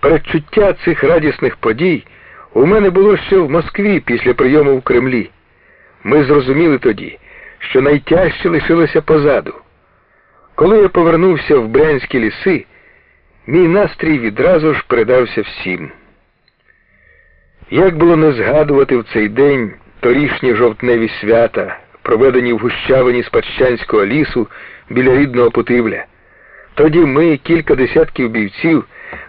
Передчуття цих радісних подій у мене було ще в Москві після прийому в Кремлі. Ми зрозуміли тоді, що найтяжче лишилося позаду. Коли я повернувся в Брянські ліси, мій настрій відразу ж передався всім. Як було не згадувати в цей день торішні жовтневі свята, проведені в гущавині Спадщанського лісу біля рідного Путивля. Тоді ми, кілька десятків бійців,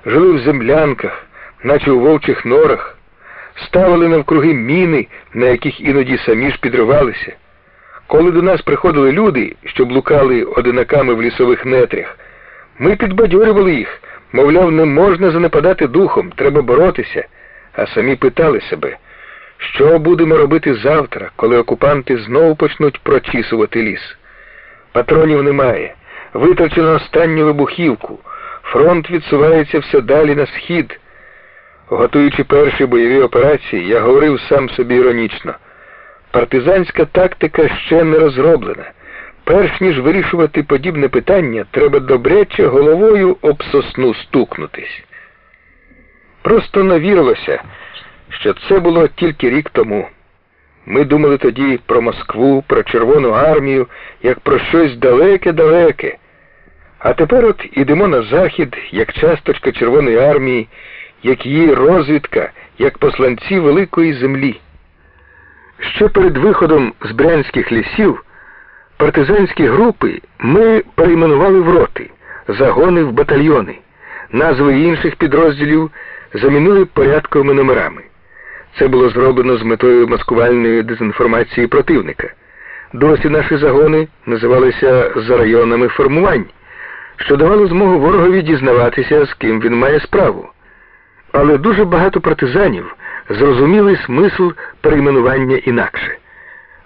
жили в землянках, наче у вовчих норах, ставили навкруги міни, на яких іноді самі ж підривалися. Коли до нас приходили люди, що блукали одинаками в лісових нетрях, ми підбадьорювали їх, мовляв, не можна занепадати духом, треба боротися, а самі питали себе, що будемо робити завтра, коли окупанти знову почнуть прочісувати ліс. Патронів немає, витрачено останню вибухівку, фронт відсувається все далі на схід. Готуючи перші бойові операції, я говорив сам собі іронічно. Партизанська тактика ще не розроблена. Перш ніж вирішувати подібне питання, треба добряче головою об сосну стукнутись. Просто навірилося, що це було тільки рік тому. Ми думали тоді про Москву, про Червону армію, як про щось далеке-далеке. А тепер от ідемо на захід, як часточка Червоної армії, як її розвідка, як посланці великої землі. Ще перед виходом з брянських лісів партизанські групи ми перейменували в роти, загони в батальйони, назви інших підрозділів замінили порядковими номерами. Це було зроблено з метою маскувальної дезінформації противника. Досі наші загони називалися за районами формувань, що давало змогу ворогові дізнаватися, з ким він має справу. Але дуже багато партизанів зрозуміли смисл перейменування інакше.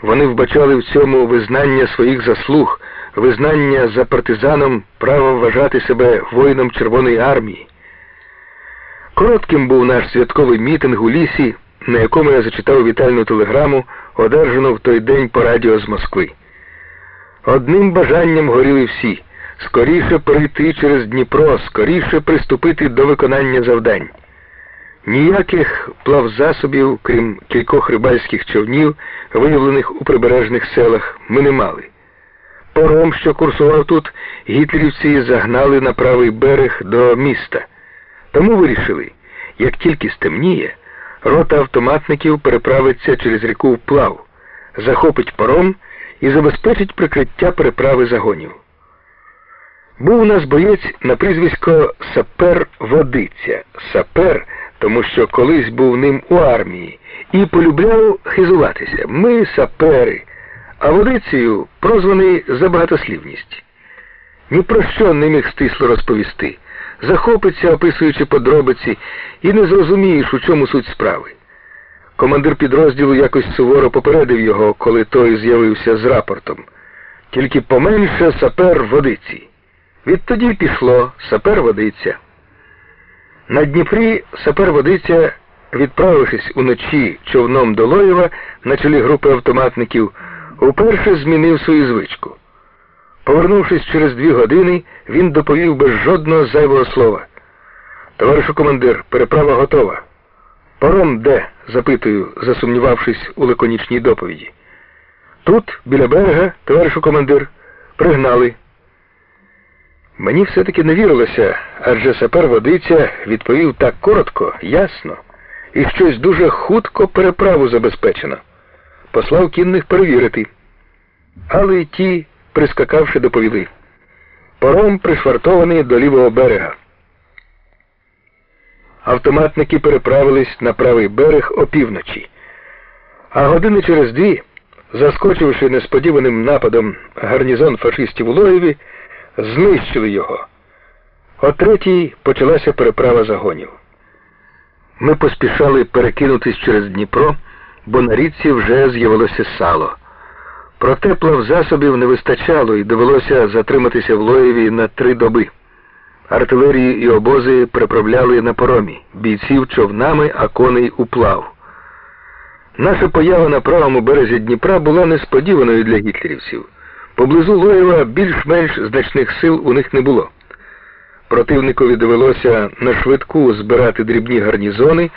Вони вбачали в цьому визнання своїх заслуг, визнання за партизаном права вважати себе воїном Червоної армії. Коротким був наш святковий мітинг у лісі, на якому я зачитав вітальну телеграму, одержану в той день по радіо з Москви. Одним бажанням горіли всі скоріше пройти через Дніпро, скоріше приступити до виконання завдань. Ніяких плавзасобів, крім кількох рибальських човнів, виявлених у прибережних селах, ми не мали. Пором, що курсував тут, гітлерівці загнали на правий берег до міста. Тому вирішили, як тільки стемніє, рота автоматників переправиться через ріку вплав, захопить паром і забезпечить прикриття переправи загонів. Був у нас боєць на прізвисько Сапер Водиця. Сапер, тому що колись був ним у армії, і полюбляв хизуватися. Ми сапери, а водицею прозваний за багатослівність. Ні про що не міг стисло розповісти. Захопиться, описуючи подробиці, і не зрозумієш, у чому суть справи. Командир підрозділу якось суворо попередив його, коли той з'явився з рапортом. Тільки поменше сапер водиці. Відтоді пішло сапер водиця. На Дніпрі сапер водиця, відправившись уночі човном до Лоєва на чолі групи автоматників, уперше змінив свою звичку. Повернувшись через дві години, він доповів без жодного зайвого слова. Товаришу командир, переправа готова. Паром де? запитую, засумнівавшись у лаконічній доповіді. Тут, біля берега, товаришу командир, пригнали. Мені все-таки не вірилося, адже сапер водиця відповів так коротко, ясно, і щось дуже хутко переправу забезпечено. Послав кінних перевірити. Але й ті, прискакавши, доповіли. Паром пришвартований до лівого берега. Автоматники переправились на правий берег опівночі, а години через дві, заскочивши несподіваним нападом гарнізон фашистів у Лоєві, знищили його. О третій почалася переправа загонів. Ми поспішали перекинутись через Дніпро, бо на річці вже з'явилося сало. Проте плавзасобів не вистачало і довелося затриматися в Лоєві на три доби. Артилерії і обози переправляли на поромі, бійців човнами, а коней уплав. Наша поява на правому березі Дніпра була несподіваною для гітлерівців. Поблизу Лоєва більш-менш значних сил у них не було. Противникові довелося на швидку збирати дрібні гарнізони